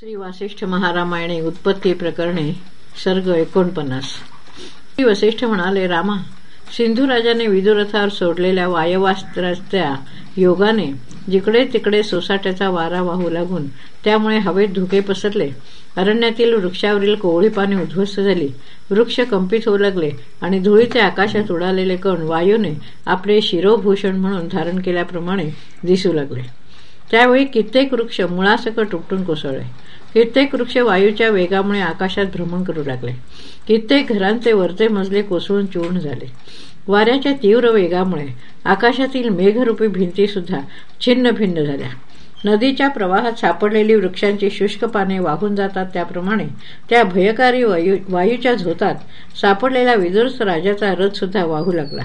श्री वासिष्ठ महारामायणे उत्पत्ती प्रकरणे सर्ग एकोणपन्नास. श्री वसिष्ठ म्हणाले रामा सिंधू राजाने विदुरथावर सोडलेल्या वायवास्त्राच्या योगाने जिकडे तिकडे सोसाट्याचा वारा वाहू लागून त्यामुळे हवेत धुके पसरले. अरण्यातील वृक्षावरील कोवळी पाने उद्ध्वस्त झाली. वृक्ष कंपित होऊ लागले आणि धुळीचे आकाशात उडालेले कण वायूने आपले शिरोभूषण म्हणून धारण केल्याप्रमाणे दिसू लागले. त्यावेळी कित्येक वृक्ष मुळासकट उपटून कोसळले. कित्येक वृक्ष वायूच्या वेगामुळे आकाशात भ्रमण करू लागले. कित्येक घरांचे वरचे मजले कोसळून चूर्ण झाले. वाऱ्याच्या तीव्र वेगामुळे आकाशातील मेघरूपी भिंती सुद्धा छिन्न भिन्न झाल्या. नदीच्या प्रवाहात सापडलेली वृक्षांची शुष्क पाने वाहून जातात त्याप्रमाणे त्या भयकारी वायू वायूच्या झोतात सापडलेला विदुर्स राजाचा रथ सुद्धा वाहू लागला.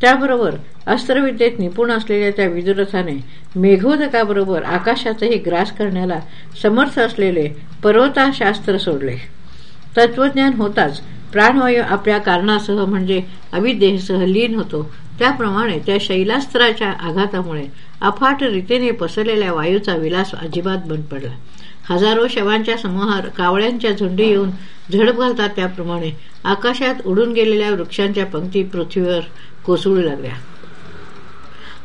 त्याबरोबर अस्त्रविद्येत निपुण असलेल्या त्या विदुरथाने मेघोदकाबरोबर आकाशाचाही ग्रास करण्याला समर्थ असलेले पर्वताशास्त्र सोडले. तत्वज्ञान होताच प्राणवायू आपल्या कारणासह म्हणजे अविद्येसह लीन होतो. त्याप्रमाणे त्या शैलास्त्राच्या आघातामुळे अफाट रीतीने पसरलेल्या वायूचा विलास अजिबात बंद पडला. हजारो शवांच्या समूहार कावळ्यांच्या झुंडी येऊन झडप घालतात त्याप्रमाणे. आकाशात उडून गेलेल्या वृक्षांच्या पंक्ती पृथ्वीवर कोसळू लागल्या.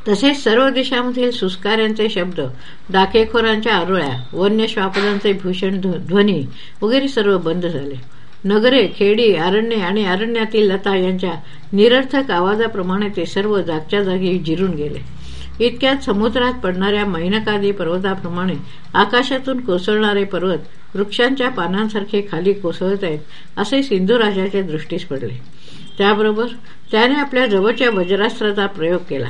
तसेच सर्व दिशांमधील सुस्कार्यांचे शब्द डाकेखोरांच्या आरोळ्या वन्य श्वापदांचे भूषण ध्वनी वगैरे सर्व बंद झाले. नगरे खेडी अरण्ये आणि अरण्यातील लता यांच्या निरर्थक आवाजाप्रमाणे ते सर्व जागच्या जागी जिरून गेले. इतक्यात समुद्रात पडणाऱ्या मैनकादी पर्वताप्रमाणे आकाशातून कोसळणारे पर्वत वृक्षांच्या पानांसारखे खाली कोसळत आहेत असे सिंधू राजाच्या दृष्टीस पडले. त्याबरोबर त्याने आपल्या जवळच्या वज्रास्त्राचा प्रयोग केला.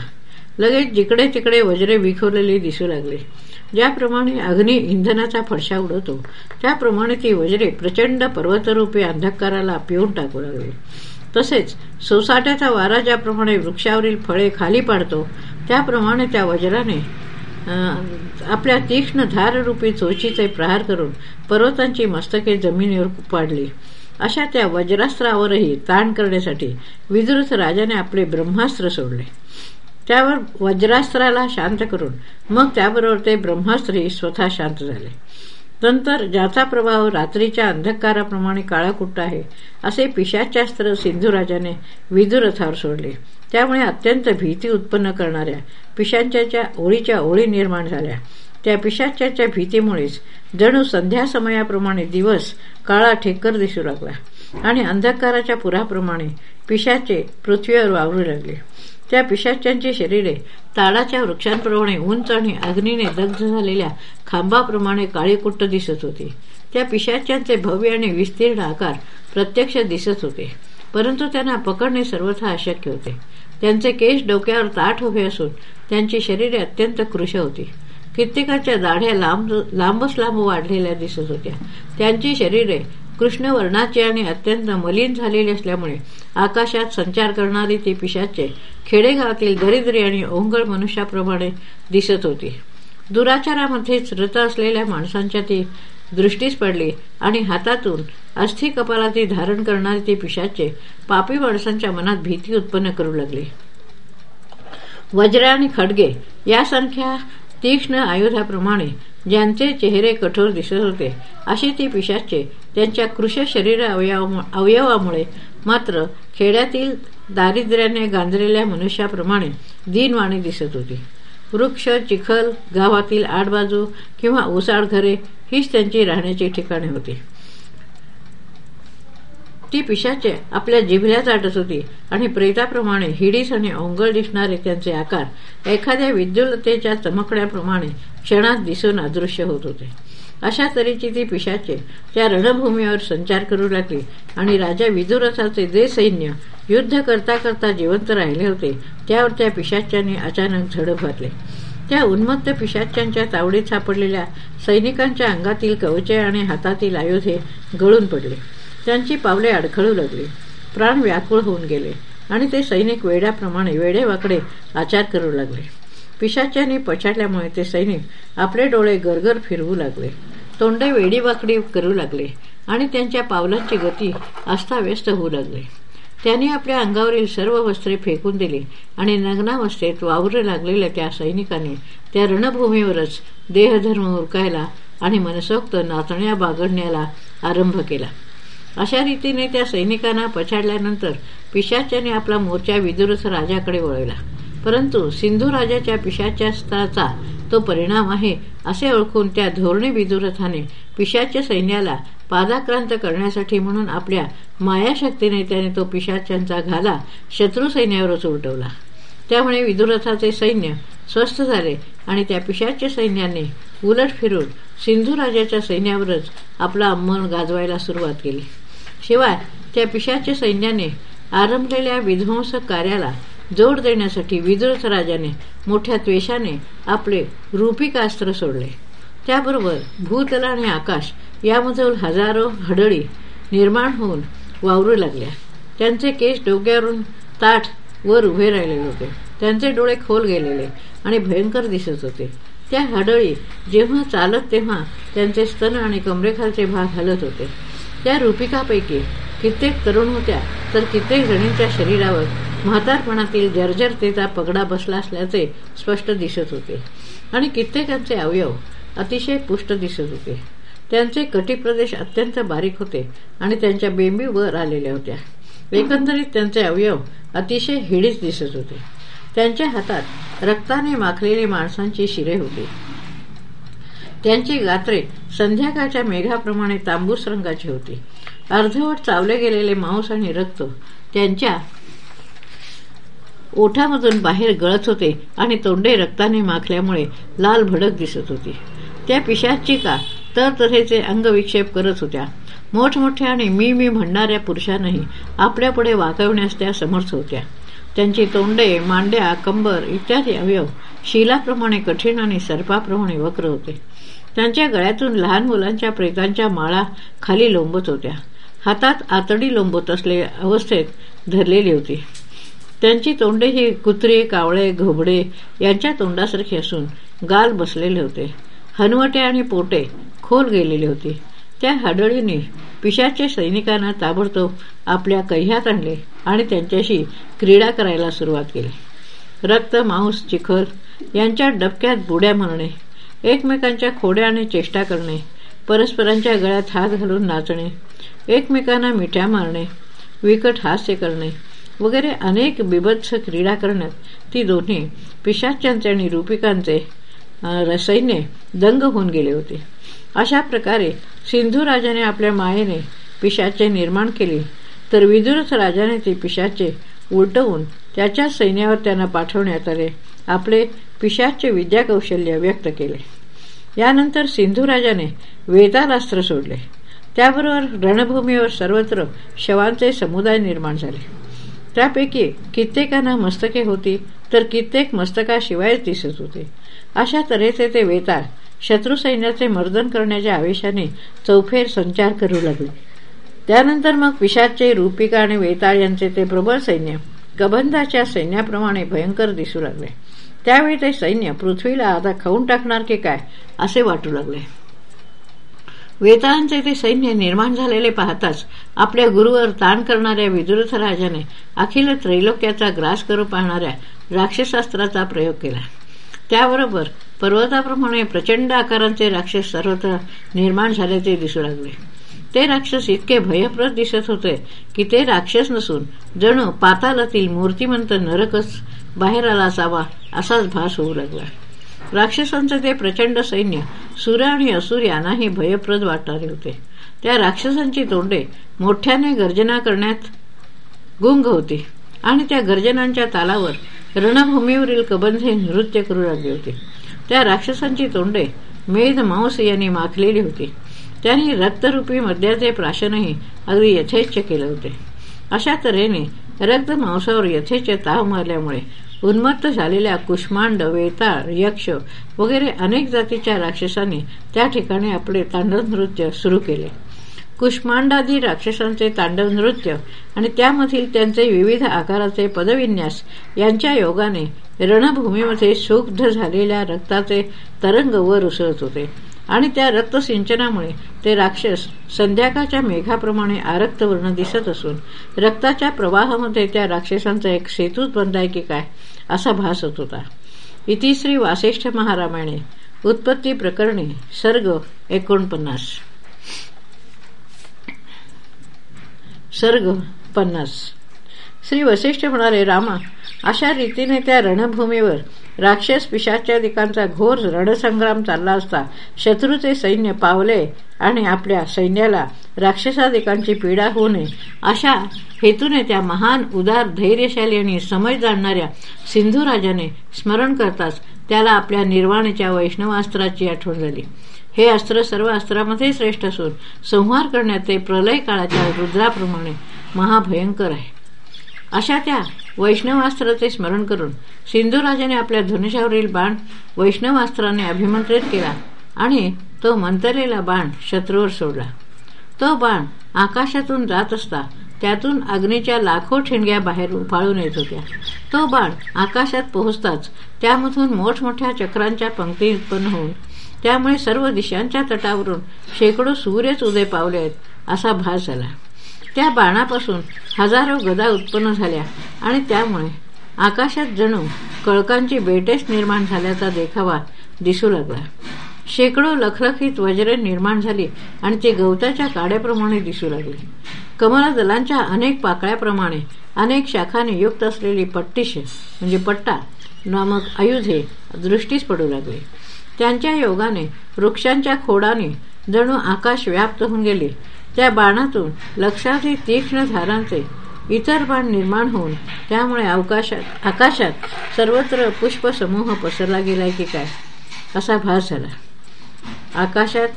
लगेच जिकडे तिकडे वज्रे विखवलेली दिसू लागले. ज्याप्रमाणे अग्नी इंधनाचा फडशा उडवतो त्याप्रमाणे ती वज्रे प्रचंड पर्वतरूपी अंधकाराला पिऊन टाकू लागले. तसेच सोसाट्याचा वारा ज्याप्रमाणे वृक्षावरील फळे खाली पाडतो त्याप्रमाणे त्या वज्राने आपल्या तीक्ष्ण धाररूपी चोचीचे प्रहार करून पर्वतांची मस्तके जमिनीवर पाडली. अशा त्या वज्रास्त्रावरही ताण करण्यासाठी विद्रुत राजाने आपले ब्रह्मास्त्र सोडले. त्यावर वज्रास्त्राला शांत करून मग त्याबरोबर ते ब्रह्मास्त्रही स्वतः शांत झाले. नंतर ज्याचा प्रभाव रात्रीच्या अंधकाराप्रमाणे काळाकुट्ट आहे असे पिशाचास्त्र सिंधुराजाने विदुरथावर सोडले. त्यामुळे अत्यंत भीती उत्पन्न करणाऱ्या पिशांच्या ओळीच्या ओळी निर्माण झाल्या. त्या पिशाच्याच्या भीतीमुळेच जणू संध्या समयाप्रमाणे दिवस काळा ठेकर दिसू लागला आणि अंधकाराच्या पुराप्रमाणे पिशाचे पृथ्वीवर वावरू लागले. त्या पिशाच्यांची शरीरे ताडाच्या वृक्षांप्रमाणे उंच आणि अग्नीने दग्ध झालेल्या खांबाप्रमाणे काळीकुट्ट दिसत होती. त्या पिशाच्यांचे भव्य आणि विस्तीर्ण आकार प्रत्यक्ष दिसत होते. परंतु त्यांना पकडणे सर्वथा अशक्य होते. त्यांचे केश डोक्यावर ताठ उभे असून त्यांची शरीरे अत्यंत कृश होती. कित्येकाच्या दाढ्या लांब लांबच लांब वाढलेल्या दिसत होत्या. त्यांची शरीरे कृष्ण वर्णाची आणि अत्यंत मलिन झालेली असल्यामुळे आकाशात संचार करणारी ती पिशाचे खेडेगावातील दरिद्री आणि ओंगळ मनुष्याप्रमाणे दिसत होती. दुराचारामध्येच रत असलेल्या माणसांच्या ती दृष्टीस पडली आणि हातातून अस्थि कपालाती धारण करणारी ती पिशाचे पापी माणसांच्या मनात भीती उत्पन्न करू लागली. वज्र आणि खडगे यासारख्या तीक्ष्ण आयुधाप्रमाणे ज्यांचे चेहरे कठोर दिसत होते अशी ती पिशाचे त्यांच्या कृश शरीर अवयवामुळे मात्र खेड्यातील दारिद्र्याने गांजलेल्या मनुष्याप्रमाणे दिनवाणी दिसत होती. वृक्ष चिखल गावातील आडबाजू किंवा ओसाड घरे हीच त्यांची राहण्याची ठिकाणे होती. ती पिशाचे आपल्या जिभल्या चाटत होती आणि प्रेताप्रमाणे हिडीस आणि ओंगळ दिसणारे त्यांचे आकार एखाद्या विद्युलतेच्या चमकण्याप्रमाणे क्षणात दिसून अदृश्य होत होते. अशा तऱ्हेची ती पिशाचे त्या रणभूमीवर संचार करू लागली आणि राजा विदुरथाचे जे सैन्य युद्ध करता करता जिवंत राहिले होते त्यावर त्या पिशाच्याने अचानक झडप घातले. त्या उन्मत्त पिशाच्यांच्या तावडीत सापडलेल्या सैनिकांच्या अंगातील कवचे आणि हातातील आयुधे गळून पडले. त्यांची पावले अडखळू लागली. प्राण व्याकुळ होऊन गेले आणि ते सैनिक वेड्याप्रमाणे वेडेवाकडे आचार करू लागले. पिशाच्याने पछाडल्यामुळे ते सैनिक आपले डोळे गरगर फिरवू लागले. तोंडे वेडीवाकडी करू लागले आणि त्यांच्या पावलांची गती अस्ताव्यस्त होऊ लागली. त्यांनी आपल्या अंगावरील सर्व वस्त्रे फेकून दिली आणि नग्नावस्थेत वावरू लागलेल्या त्या सैनिकांनी त्या रणभूमीवरच देहधर्म उरकायला आणि मनसोक्त नाचण्या बागडण्याला आरंभ केला. अशा रीतीने त्या सैनिकांना पछाडल्यानंतर पिशाच्याने आपला मोर्चा विदुरस राजाकडे वळवला परंतु सिंधू राजाच्या पिशाच्याचा तो परिणाम आहे असे ओळखून त्या धोरणे विदुरथाने पिशाच्या सैन्याला पादाक्रांत करण्यासाठी म्हणून आपल्या मायाशक्तीने त्याने तो पिशाच्यांचा घाला शत्रू सैन्यावरच उलटवला. त्यामुळे विदुरथाचे सैन्य स्वस्थ झाले आणि त्या पिशाच्या सैन्याने उलट फिरून सिंधू राजाच्या सैन्यावरच आपला अंमल गाजवायला सुरुवात केली. शिवाय त्या पिशाच्या सैन्याने आरंभलेल्या विध्वंसक कार्याला जोड देण्यासाठी विदुरथ राजाने मोठ्या त्वेषाने आपले रूपिकास्त्र सोडले. त्याबरोबर भूतल आणि आकाश यामधून हजारो हडळी निर्माण होऊन वावरू लागल्या. त्यांचे केस डोक्यावरून ताठ वर उभे राहिलेले होते. त्यांचे डोळे खोल गेलेले आणि भयंकर दिसत होते. त्या हडळी जेव्हा चालत तेव्हा त्यांचे स्तन आणि कमरेखालचे भाग हलत होते. त्या रूपिकापैकी कित्येक तरुण होत्या तर कित्येक जणींच्या शरीरावर म्हातारपणातील जर्जरतेचा पगडा बसला असल्याचे स्पष्ट दिसत होते. आणि कित्येकांचे अवयव अतिशय पुष्ट दिसत होते. त्यांचे कटिप्रदेश अत्यंत बारीक होते आणि त्यांच्या बेंबी वर आलेल्या होत्या. एकंदरीत त्यांचे अवयव अतिशय हिडीच दिसत होते. त्यांच्या हातात रक्ताने माखलेली माणसांची शिरे होती. त्यांची गात्रे संध्याकाळच्या मेघाप्रमाणे तांबूस रंगाची होती. अर्धवट चावले गेलेले मांस आणि रक्त त्यांच्या ओठामधून बाहेर गळत होते आणि तोंडे रक्ताने माखल्यामुळे लाल भडक दिसत होती. त्या पिशाची का तर तऱ्हेचे अंगविक्षेप करत होत्या. मोठमोठ्या आणि मी मी म्हणणाऱ्या पुरुषांनाही आपल्यापुढे वाकवण्यास त्या समर्थ होत्या. त्यांची तोंडे मांड्या कंबर इत्यादी अवयव शिलाप्रमाणे कठीण आणि सर्पाप्रमाणे वक्र होते. त्यांच्या गळ्यातून लहान मुलांच्या प्रेतांच्या माळा खाली लोंबत होत्या. हातात आतडी लोंबत असलेल्या अवस्थेत धरलेली होती. त्यांची तोंडे ही कुत्रे कावळे घोबडे यांच्या तोंडासारखी असून गाल बसलेले होते. हनवटे आणि पोटे खोल गेलेले होते. त्या हाडळीने पिशाच्या सैनिकांना ताबडतोब आपल्या कह्यात आणले आणि त्यांच्याशी क्रीडा करायला सुरुवात केली. रक्त मांस चिखल यांच्या डबक्यात बुड्या म्हणणे एकमेकांच्या खोड्या आणि चेष्टा करणे परस्परांच्या गळ्यात हात घालून नाचणे एकमेकांना मिठ्या मारणे विकट हास्य करणे वगैरे अनेक बिभत्स क्रीडा करण्यात ती दोन्ही पिशाच्यांचे आणि रूपिकांचे सैन्य दंग होऊन गेले होते. अशा प्रकारे सिंधू राजाने आपल्या मायेने पिशाचे निर्माण केले तर विदुरथ राजाने ते पिशाचे उलटवून त्याच्या सैन्यावर त्यांना पाठवण्यात आले आपले पिशाचे विद्याकौशल्य व्यक्त केले. यानंतर सिंधू राजाने वेतालास्त्र सोडले. त्याबरोबर रणभूमीवर सर्वत्र शवांचे समुदाय निर्माण झाले. त्यापैकी कित्येकांना मस्तके होती तर कित्येक मस्तकाशिवायच दिसत होते. अशा तऱ्हेचे ते वेताळ शत्रू सैन्याचे मर्दन करण्याच्या आवेशाने चौफेर संचार करू लागले. त्यानंतर मग पिशाचे रूपिका आणि वेताळ यांचे ते प्रबळ सैन्य गबंधाच्या सैन्याप्रमाणे भयंकर दिसू लागले. त्यावेळी ते सैन्य पृथ्वीला आता खाऊन टाकणार की काय असे वाटू लागले. वेताळांचे ते सैन्य निर्माण झालेले पाहताच आपल्या गुरुवर ताण करणाऱ्या विदुरथ राजाने अखिल त्रैलोक्याचा ग्रास करू पाहणाऱ्या राक्षसास्त्राचा प्रयोग केला. त्याबरोबर पर्वताप्रमाणे प्रचंड आकारांचे राक्षस सर्वत्र निर्माण झाल्याचे दिसू लागले. ते राक्षस इतके भयप्रद दिसत होते की ते राक्षस नसून जणू पातालातील मूर्तिमंत नरकच बाहेर आला असावा असाच भास होऊ लागला. राक्षसांचे ते प्रचंड सैन्य सूर्य आणि असुर यांनाही भयप्रद वाटणारे होते. त्या राक्षसांची तोंडे मोठ्याने गर्जना करण्यात गुंग होती आणि त्या गर्जनांच्या तालावर रणभूमीवरील कबंधे नृत्य करू लागले होते. त्या राक्षसांची तोंडे मेध मांस यांनी माखलेली होती. त्यांनी रक्तरूपी मद्याचे प्राशनही अगदी यथेच्छ केले होते. अशा तऱ्हेने रक्त मांसावर यथेच्छ ताव मारल्यामुळे उन्मत्त झालेल्या कुष्मांड वेताळ यक्ष वगैरे अनेक जातीच्या राक्षसांनी त्या ठिकाणी आपले तांडव नृत्य सुरू केले. कुष्मांडादी राक्षसांचे तांडव नृत्य आणि त्यामधील त्यांचे विविध आकाराचे पदविन्यास यांच्या योगाने रणभूमीमध्ये सुग्ध झालेल्या रक्ताचे तरंग वर उसळत होते. आणि त्या रक्तसिंचनामुळे ते राक्षस संध्याकाळच्या मेघाप्रमाणे आरक्तवर्ण दिसत असून रक्ताच्या प्रवाहामध्ये त्या राक्षसांचा एक सेतूच बंदाय की काय असा भास होत होता. इतिश्री वासिष्ठ महारामाने उत्पत्ती प्रकरणी सर्ग एकोणपन्नास. सर्ग पन्नास. श्री वसिष्ठ म्हणाले रामा अशा रीतीने त्या रणभूमीवर राक्षस पिशाच्यादिकांचा घोर रणसंग्राम चालला असता शत्रूचे सैन्य पावले आणि आपल्या सैन्याला राक्षसादिकांची पीडा होऊ नये. अशा हेतूने त्या महान उदार धैर्यशाली आणि समज जाणणाऱ्या सिंधू राजाने स्मरण करताच त्याला आपल्या निर्वाणीच्या वैष्णवास्त्राची आठवण झाली. हे अस्त्र सर्व अस्त्रामध्ये श्रेष्ठ असून संहार करण्यात ते प्रलय काळाच्या रुद्राप्रमाणे महाभयंकर आहे. अशा त्या वैष्णवास्त्राचे स्मरण करून सिंधुराजाने आपल्या धनुष्यावरील बाण वैष्णवास्त्राने अभिमंत्रित केला आणि तो मंतरलेला बाण शत्रूवर सोडला. तो बाण आकाशातून जात असता त्यातून अग्नीच्या लाखो ठिणग्या बाहेर उफाळून येत होत्या. तो बाण आकाशात पोहोचताच त्यामधून मोठमोठ्या चक्रांच्या पंक्ती उत्पन्न होऊन त्यामुळे सर्व दिशांच्या तटावरून शेकडो सूर्यच उदय पावले आहेत असा भास झाला. त्या बाणापासून हजारो गदा उत्पन्न झाल्या आणि त्यामुळे आकाशात जणू कळकांची बेटेस निर्माण झाल्याचा देखावा दिसू लागला. शेकडो लखलखीत वज्रे निर्माण झाली आणि ती गवताच्या काड्याप्रमाणे दिसू लागली. कमलदलांच्या अनेक पाकळ्याप्रमाणे अनेक शाखाने युक्त असलेली पट्टीश म्हणजे पट्टा नामक आयुधे दृष्टीस पडू लागले. त्यांच्या योगाने वृक्षांच्या खोडाने जणू आकाश व्याप्त होऊन गेले त्या बाणातून लक्षातील तीक्ष्ण धारांचे इतर बाण निर्माण होऊन त्यामुळे अवकाशात आकाशात सर्वत्र पुष्पसमूह पसरला गेलाय की काय? असा भास झाला. आकाशात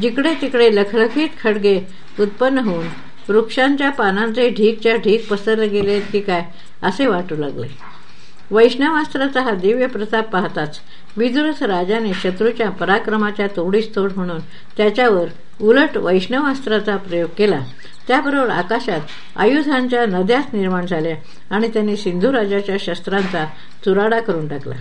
जिकडे तिकडे लखलखीत खडगे उत्पन्न होऊन वृक्षांच्या पानांचे ढीकच्या ढीक पसरले गेले की काय असे वाटू लागले. वैष्णवास्त्राचा हा दिव्य प्रताप पाहताच विदुरस राजाने शत्रूच्या पराक्रमाच्या तोडीस तोड म्हणून त्याच्यावर उलट वैष्णवास्त्राचा प्रयोग केला. त्याबरोबर आकाशात आयुधांच्या नद्याच निर्माण झाल्या आणि त्यांनी सिंधू राजाच्या शस्त्रांचा चुराडा करून टाकला.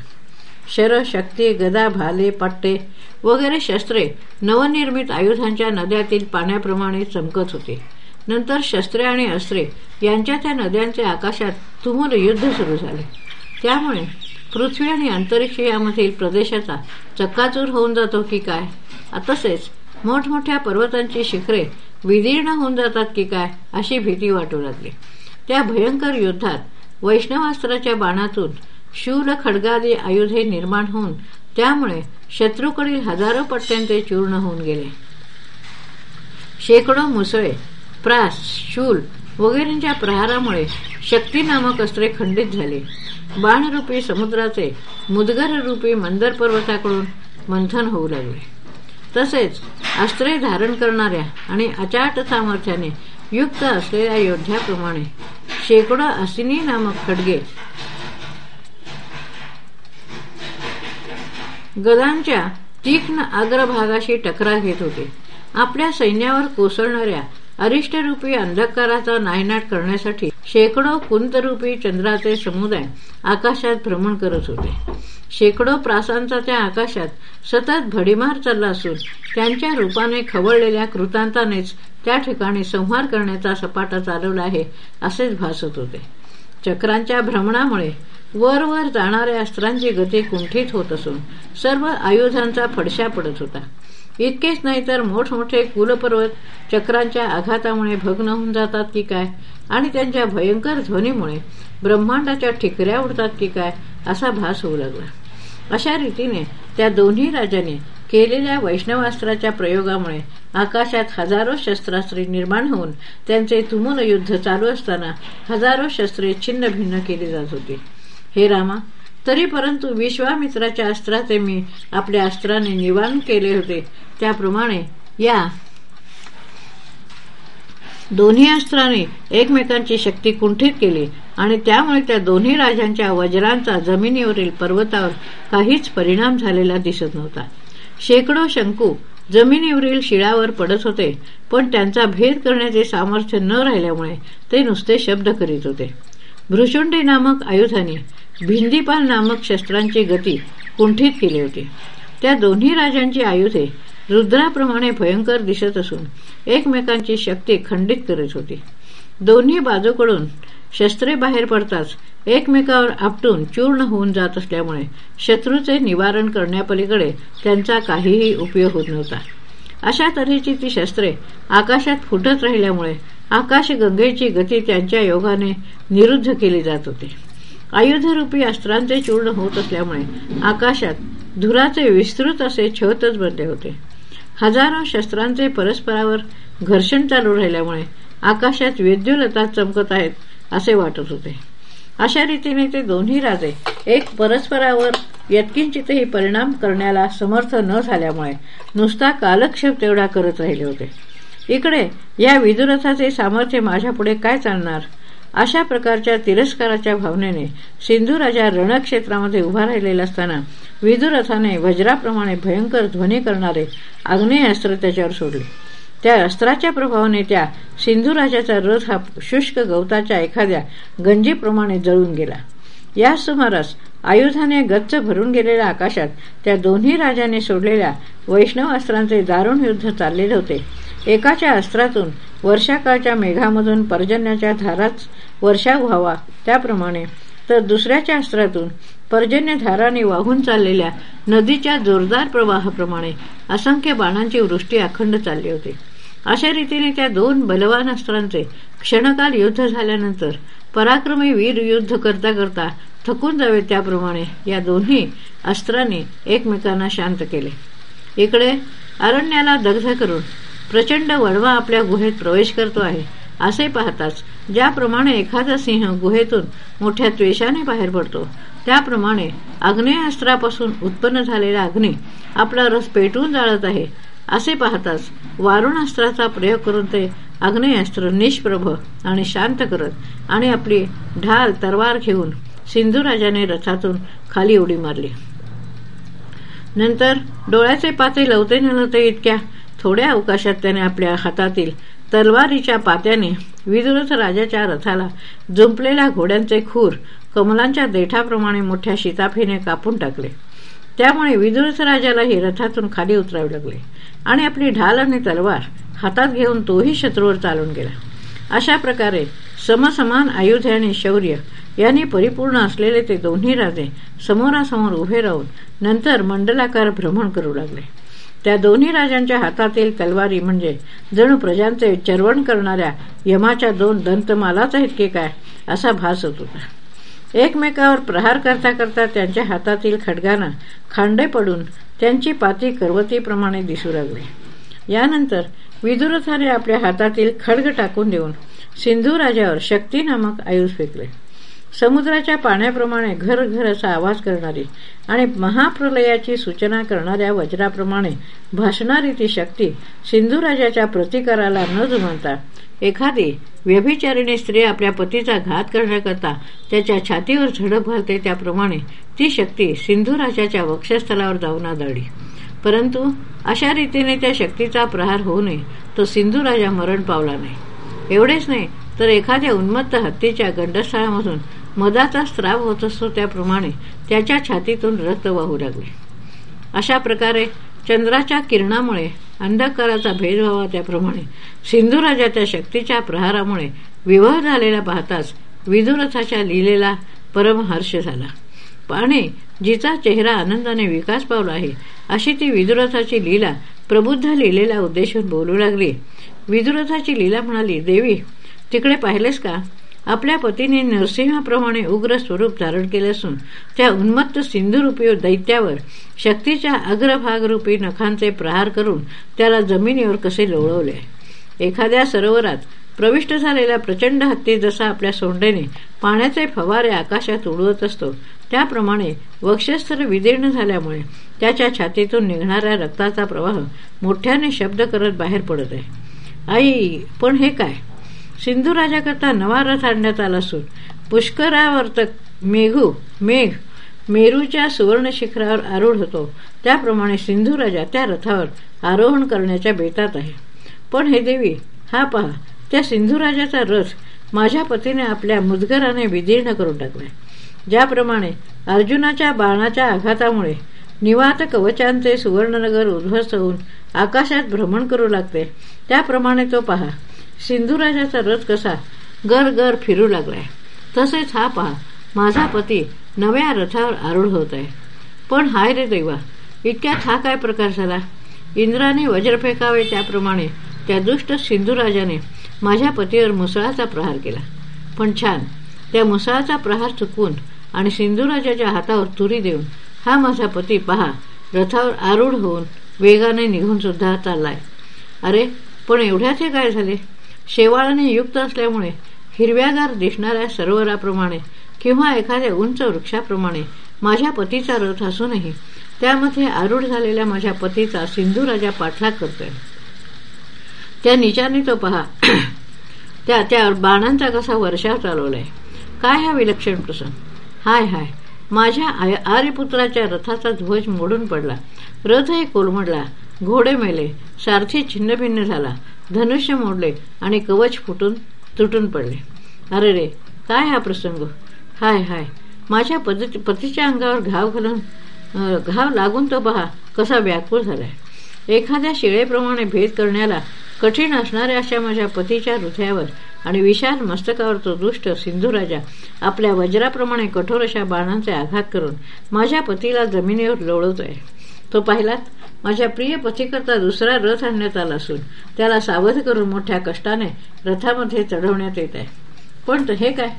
शर शक्ती गदा भाले पट्टे वगैरे शस्त्रे नवनिर्मित आयुधांच्या नद्यातील पाण्याप्रमाणे चमकत होते. नंतर शस्त्रे आणि अस्त्रे यांच्या त्या नद्यांचे आकाशात तुमूल युद्ध सुरू झाले. त्यामुळे पृथ्वी आणि अंतरिक्ष यामधील प्रदेशाचा चक्काचूर होऊन जातो की काय? तसेच मोठमोठ्या पर्वतांची शिखरे विदीर्ण होऊन जातात की काय अशी भीती वाटू लागली. त्या भयंकर युद्धात वैष्णवास्त्राच्या बाणातून शूल खडगादी आयुधे निर्माण होऊन त्यामुळे शत्रूकडील हजारो पट्ट्यांचे चूर्ण होऊन गेले. शेकडो मुसळे प्रास शूल वगैरेंच्या प्रहारामुळे शक्ती नामक अस्त्रे खंडित झाले. बाणरूपी समुद्राचे मुदगर रूपी मंदर पर्वताकडून मंथन होऊ लागले. तसेच अस्त्रे धारण करणाऱ्या आणि अचाट सामर्थ्याने युक्त असलेल्या योद्ध्याप्रमाणे शेकडो असिनी नामक खडगे गदांच्या तीक्ष्ण अग्रभागाशी टकरा घेत होते. आपल्या सैन्यावर कोसळणाऱ्या अरिष्टरूपी अंधकाराचा नायनाट करण्यासाठी शेकडो कुंतरूपी चंद्राचे समुदाय आकाशात भ्रमण करत होते. शेकडो प्रासांचा त्या आकाशात सतत भडीमार चालला असून त्यांच्या रूपाने खवळलेल्या कृतांतानेच त्या ठिकाणी संहार करण्याचा सपाटा चालवला आहे असेच भासत होते. चक्रांच्या भ्रमणामुळे वर वर जाणाऱ्या अस्त्रांची गती कुंठित होत असून सर्व आयुधांचा फडशा पडत होता. इतकेच नाही तर मोठमोठे कुलपर्वत चक्रांच्या आघातामुळे भग्न होऊन जातात की काय? आणि त्यांच्या भयंकर ध्वनीमुळे ब्रह्मांडाच्या ठिकऱ्या उडतात की काय असा भास होऊ लागला. अशा रीतीने त्या दोन्ही राजांनी केलेल्या वैष्णवास्त्राच्या प्रयोगामुळे आकाशात हजारो शस्त्रास्त्रे निर्माण होऊन त्यांचे तुमुल युद्ध चालू असताना हजारो शस्त्रे छिन्न भिन्न केली जात होती. हे रामा तरी परंतु विश्वामित्राच्या अस्त्राचे मी आपल्या अस्त्राने निवारण केले होते. त्याप्रमाणे या दोन्ही अस्त्राने एकमेकांची शक्ती कुंठित केली आणि त्यामुळे त्या दोन्ही राजांच्या वज्रांचा जमिनीवरील पर्वतावर काहीच परिणाम झालेला दिसत नव्हता. शेकडो शंकू जमिनीवरील शिळावर पडत होते पण त्यांचा भेद करण्याचे सामर्थ्य न राहिल्यामुळे ते नुसते शब्द करीत होते. भ्रुशुंडी नामक आयुधाने भिंदीपाल नामक शस्त्रांची गती कुंठित केली होती. त्या दोन्ही राजांची आयुधे रुद्राप्रमाणे भयंकर दिसत असून एकमेकांची शक्ती खंडित करीत होती. दोन्ही बाजूकडून शस्त्रे बाहेर पडताच एकमेकावर आपटून चूर्ण होऊन जात असल्यामुळे शत्रूचे निवारण करण्यापलीकडे त्यांचा काहीही उपयोग होत नव्हता. अशा तऱ्हेची ती शस्त्रे आकाशात फुटत राहिल्यामुळे आकाशगंगेची गती त्यांच्या योगाने निरुद्ध केली जात होती. आयुधरूपी अस्त्रांचे चूर्ण होत असल्यामुळे आकाशात धुराचे विस्तृत असे छतच बनले होते. हजारो शस्त्रांचे परस्परावर घर्षण चालू राहिल्यामुळे आकाशात विद्युलता चमकत आहेत असे वाटत होते. अशा रीतीने ते दोन्ही राजे एक परस्परावर यत्किंचितही परिणाम करण्याला समर्थ न झाल्यामुळे नुसता कालक्षेप तेवढा करत राहिले होते. इकडे या विदुरथाचे सामर्थ्य माझ्यापुढे काय चालणार? अशा प्रकारच्या तिरस्काराच्या भावनेने सिंधू राजा रणक्षेत्रामध्ये उभा राहिलेला असताना विदुरथाने वज्राप्रमाणे भयंकर ध्वनी करणारे आग्नेय अस्त्र त्याच्यावर सोडले. त्या अस्त्राच्या प्रभावाने त्या सिंधू राजाचा रथ हा शुष्क गवताच्या एखाद्या गंजीप्रमाणे जळून गेला. या सुमारास आयुधाने गच्च भरून गेलेल्या आकाशात त्या दोन्ही राजांनी सोडलेल्या वैष्णव अस्त्रांचे दारुण युद्ध चाललेले होते. एकाच्या अस्त्रातून वर्षाकाळच्या मेघामधून पर्जन्याच्या धाराच वर्षाव व्हावा. त्याप्रमाणे तर दुसऱ्याच्या अस्त्रातून पर्जन्य धाराने वाहून चाललेल्या नदीच्या जोरदार प्रवाहाप्रमाणे असंख्य बाणांची वृष्टी अखंड चालली होती. अशा रीतीने त्या दोन बलवान अस्त्रांचे क्षणकाल युद्ध झाल्यानंतर पराक्रमी वीर युद्ध करता करता थकून जावे त्याप्रमाणे या दोन्ही अस्त्रांनी एकमेकांना शांत केले. इकडे अरण्याला दग्ध करून प्रचंड वडवा आपल्या गुहेत प्रवेश करतो आहे. असे पाहताच ज्याप्रमाणे एखादा सिंह गुहेतून मोठ्या त्वेषाने बाहेर पडतो त्याप्रमाणे अस्त्रापासून उत्पन्न झालेला अग्नी आपला रस पेटवून जाळत आहे. असे पाहताच वारुणास्त्राचा प्रयोग करून ते अग्नेयास्त्र निष्प्रभ आणि शांत करत आणि आपली ढाल तरवार घेऊन सिंधुराजाने रथातून खाली उडी मारली. नंतर डोळ्याचे पाते लवते न इतक्या थोड्या अवकाशात त्याने आपल्या हातातील तलवारीच्या पात्याने विदुरथ राजाच्या रथाला जुंपलेल्या घोड्यांचे खूर कमलांच्या देठाप्रमाणे मोठ्या शिताफीने कापून टाकले. त्यामुळे विदुरथ राजालाही रथातून खाली उतरावे लागले आणि आपली ढाल आणि तलवार हातात घेऊन तोही शत्रूवर चालून गेला. अशा प्रकारे समसमान आयुध आणि शौर्य यांनी परिपूर्ण असलेले ते दोन्ही राजे समोरासमोर उभे राहून नंतर मंडलाकार भ्रमण करू लागले. त्या दोन्ही राजांच्या हातातील तलवारी म्हणजे जणू प्रजांचे चरवण करणाऱ्या यमाच्या दोन दंतमालाच आहेत की काय असा भास होत होता. एकमेकावर प्रहार करता करता त्यांच्या हातातील खडगांना खांडे पडून त्यांची पाती करवतीप्रमाणे दिसू लागली. यानंतर विदुरथाने आपल्या हातातील खडग टाकून देऊन सिंधू राजावर शक्ती नामक आयुष फेकले. समुद्राच्या पाण्याप्रमाणे घर घर असा आवाज करणारी आणि महाप्रलयाची सूचना करणाऱ्या वज्राप्रमाणे भासणारी ती शक्ती सिंधुराजाच्या प्रतिकाराला न जुमानता एखादी व्यभिचारिणी स्त्री आपल्या पतीचा घात करण्याकरता त्याच्या छातीवर झडप घालते त्याप्रमाणे ती शक्ती सिंधुराजाच्या वक्षस्थलावर जाऊन आदळली. परंतु अशा रीतीने त्या शक्तीचा प्रहार होऊ नये तो सिंधुराजा मरण पावला नाही. एवढेच नाही तर एखाद्या उन्मत्त हत्तीच्या गंडस्थळामधून मदाचा स्त्राव होत असतो त्याप्रमाणे त्याच्या छातीतून रक्त वाहू लागले. अशा प्रकारे चंद्राच्या किरणामुळे अंधकाराचा भेद व्हावा त्याप्रमाणे सिंधुराजाच्या शक्तीच्या प्रहारामुळे विवाह झालेला पाहताच विदुरथाच्या लिलेला परमहर्ष झाला. पाने जिचा चेहरा आनंदाने विकास पावला आहे अशी ती विदुरथाची लीला प्रबुद्ध लिहिलेल्या उद्देशून बोलू लागली. विदुरथाची लीला म्हणाली देवी तिकडे पाहिलेस का? आपल्या पतीने नरसिंहाप्रमाणे उग्र स्वरूप धारण केले असून त्या उन्मत्त सिंधुरूपी दैत्यावर शक्तीच्या अग्रभागरूपी नखांचे प्रहार करून त्याला जमिनीवर कसे लोळवले? एखाद्या सरोवरात प्रविष्ट झालेल्या प्रचंड हत्ती जसा आपल्या सोंडेने पाण्याचे फवारे आकाशात उडवत असतो त्याप्रमाणे वक्षस्थर विदीर्ण झाल्यामुळे त्याच्या छातीतून निघणाऱ्या रक्ताचा प्रवाह मोठ्याने शब्द करत बाहेर पडत आहे. आई पण हे काय? सिंधू राजाकरता नवा रथ आणण्यात आला असून पुष्करावर्तक मेघू मेघ मेरूच्या सुवर्ण शिखरावर आरूढ होतो. त्याप्रमाणे सिंधू राजा त्या रथावर आरोहण करण्याच्या बेतात आहे. पण हे देवी हा पहा त्या सिंधू राजाचा रथ माझ्या पतीने आपल्या मुदगराने विदीर्ण करून टाकलाय. ज्याप्रमाणे अर्जुनाच्या बाणाच्या आघातामुळे निवात कवचांचे सुवर्णनगर उद्ध्वस्त होऊन आकाशात भ्रमण करू लागते. त्याप्रमाणे तो पहा सिंधुराजाचा रथ कसा गर गर फिरू लागलाय. तसेच हा पहा माझा पती नव्या रथावर आरूढ होत आहे. पण हाय रे देवा इतक्यात हा काय प्रकार झाला? इंद्राने वज्र फेकावे त्याप्रमाणे त्या दुष्ट सिंधुराजाने माझ्या पतीवर मुसळाचा प्रहार केला. पण छान त्या मुसळाचा प्रहार चुकवून आणि सिंधुराजाच्या हातावर तुरी देऊन हा माझा पती पहा रथावर आरूढ होऊन वेगाने निघून सुद्धा चाललाय. अरे पण एवढ्याच हे काय झाले? शेवाळाने युक्त असल्यामुळे हिरव्यागार दिसणाऱ्या सरोवराप्रमाणे किंवा एखाद्या उंच वृक्षाप्रमाणे माझ्या पतीचा रथ असूनही त्यामध्ये आरूढ झालेल्या माझ्या पतीचा सिंधू राजा पाठलाग करतोय. त्या निचाने तो पहा. त्या त्या बाणांचा कसा वर्षाव चालवलाय. काय हा विलक्षण प्रसंग? हाय हाय. माझ्या आर्यपुत्राच्या रथाचा ध्वज मोडून पडला. रथही कोलमडला. घोडे मेले. सारथी छिन्नभिन्न झाला. धनुष्य मोडले आणि कवच फुटून तुटून पडले. अरे रे काय हा प्रसंग? हाय हाय. माझ्या पतीच्या अंगावर घाव घालून घाव लागून तो पहा कसा व्याकुळ झालाय. एखाद्या शिळेप्रमाणे भेद करण्याला कठीण असणाऱ्या अशा माझ्या पतीच्या हृदयावर आणि विशाल मस्तकावर तो दुष्ट सिंधुराजा आपल्या वज्राप्रमाणे कठोर अशा बाणांचे आघात करून माझ्या पतीला जमिनीवर लोळवतोय तो पाहिलात? माझ्या प्रिय पतीकरता दुसरा रथ आणण्यात आला असून त्याला सावध करून मोठ्या कष्टाने रथामध्ये चढवण्यात येत आहे. पण हे काय?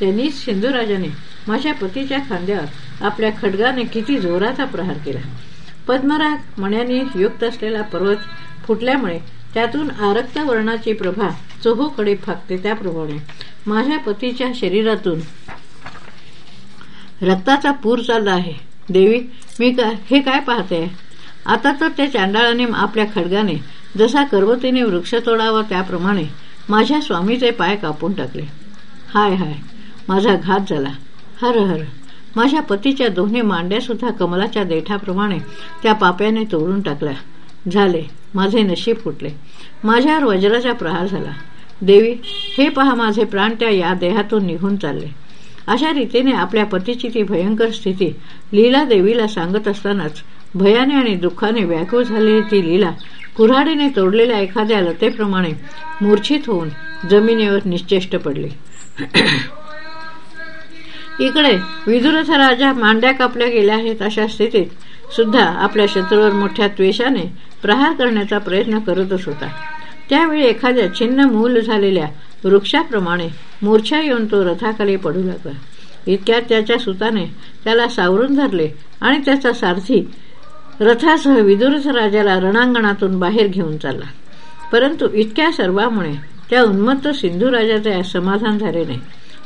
त्यांनीच सिंधुराजाने माझ्या पतीच्या खांद्यावर आपल्या खडगाने किती जोराचा प्रहार केला. पद्मराग मण्याने युक्त असलेला पर्वत फुटल्यामुळे त्यातून आरक्त वर्णाची प्रभा चोहोकडे फाकते त्याप्रमाणे माझ्या पतीच्या शरीरातून रक्ताचा पूर चालला आहे. देवी मी का हे काय पाहते? आता तर त्या चांडाळाने आपल्या खडगाने जसा करवतीने वृक्ष तोडावा त्याप्रमाणे माझ्या स्वामीचे पाय कापून टाकले. हाय हाय माझा घात झाला. हर हर माझ्या पतीच्या दोन्ही मांड्यासुद्धा कमलाच्या देठाप्रमाणे त्या पाप्याने तोडून टाकल्या. झाले माझे नशीब फुटले. माझ्यावर वज्राचा प्रहार झाला. देवी हे पहा माझे प्राण त्या या देहातून निघून चालले. अशा रीतीने आपल्या पतीची ती भयंकर स्थिती लीला देवीला सांगत असतानाच भयाने आणि दुःखाने व्याकुळ झालेली ती लीला कुऱ्हाडीने तोडलेल्या एखाद्या लतेप्रमाणे मूर्छित होऊन जमिनीवर निश्चेष्ट पडली. इकडे विदुरथ राजा मांड्या कापल्या गेल्या आहेत अशा स्थितीत सुद्धा आपल्या शत्रूवर मोठ्या त्वेषाने प्रहार करण्याचा प्रयत्न करतच होता. त्यावेळी एखाद्या छिन्न मूल झालेल्या वृक्षाप्रमाणे मूर्छा येऊन तो रथाखाली पडू लागला. इतक्यात त्याच्या सुताने त्याला सावरून धरले आणि त्याचा सारथी रथासह विदुरथ राजाला रणांगणातून बाहेर घेऊन चालला. परंतु इतक्या सर्वामुळे त्या उन्मत्त सिंधू राजाचे समाधान झाले नाही.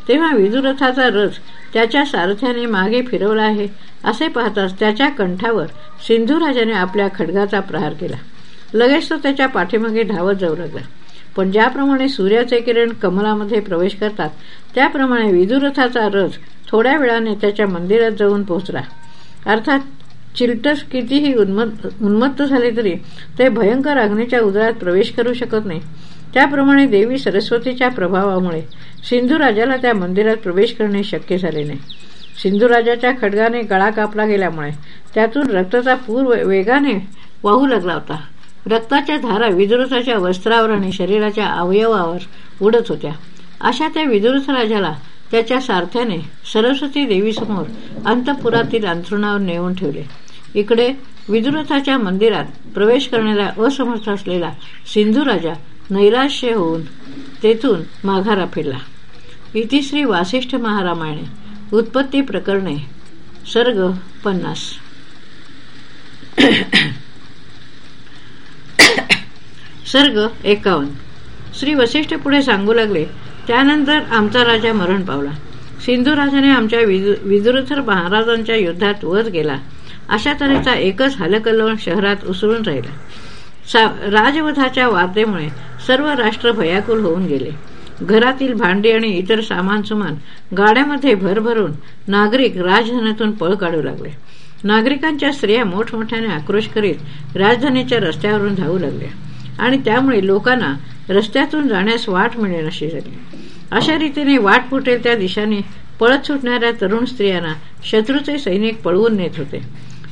तेव्हा विदुरथाचा रथ त्याच्या सारथ्याने मागे फिरवला आहे असे पाहताच त्याच्या कंठावर सिंधू राजाने आपल्या खडगाचा प्रहार केला. लगेच तो त्याच्या पाठीमागे धावत जाऊ लागला. पण ज्याप्रमाणे सूर्याचे किरण कमलामध्ये प्रवेश करतात त्याप्रमाणे विदुरथाचा रथ थोड्या वेळाने त्याच्या मंदिरात जाऊन पोहोचला. अर्थात चिलटस कितीही उन्मत्त झाले तरी ते भयंकर अग्नीच्या उदरात प्रवेश करू शकत नाही. त्याप्रमाणे देवी सरस्वतीच्या प्रभावामुळे सिंधू राजाला त्या मंदिरात प्रवेश करणे शक्य झाले नाही. सिंधू राजाच्या खडगाने गळा कापला गेल्यामुळे त्यातून रक्ताचा पूर वेगाने वाहू लागला होता. रक्ताच्या धारा विदुरसाच्या वस्त्रावर आणि शरीराच्या अवयवावर उडत होत्या. अशा त्या विदुरस राजाला त्याच्या सारथ्याने सरस्वती देवीसमोर अंतपुरातील अंथरुणावर नेऊन ठेवले. इकडे विदुरथाच्या मंदिरात प्रवेश करण्याला असमर्थ असलेला सिंधू राजा नैराश्य होऊन तेथून माघारा फिरला. इतिश्री वासिष्ठ महारामायणे उत्पत्ती प्रकरणे सर्ग पन्नास. सर्ग एकावन्न. श्री वसिष्ठ पुढे सांगू लागले त्यानंतर आमचा राजा मरण पावला. सिंधू राजाने आमच्या विदुरथर महाराजांच्या युद्धात वध गेला. अशा तऱ्हेचा एकच हलकल्लोळ शहरात उसळून राहिला. राजवधाच्या वार्तेमुळे सर्व राष्ट्र भयाकुल होऊन गेले. घरातील भांडी आणि इतर सामान सुमान गाड्यामध्ये भरभरून नागरिक राजधानीतून पळ काढू लागले. नागरिकांच्या स्त्रिया मोठमोठ्याने आक्रोश करीत राजधानीच्या रस्त्यावरून धावू लागल्या. आणि त्यामुळे लोकांना रस्त्यातून जाण्यास वाट मिळेनाशी झाली. अशा रीतीने वाट फुटेल त्या दिशाने पळत सुटणाऱ्या तरुण स्त्रियांना शत्रूचे सैनिक पळवून नेत होते.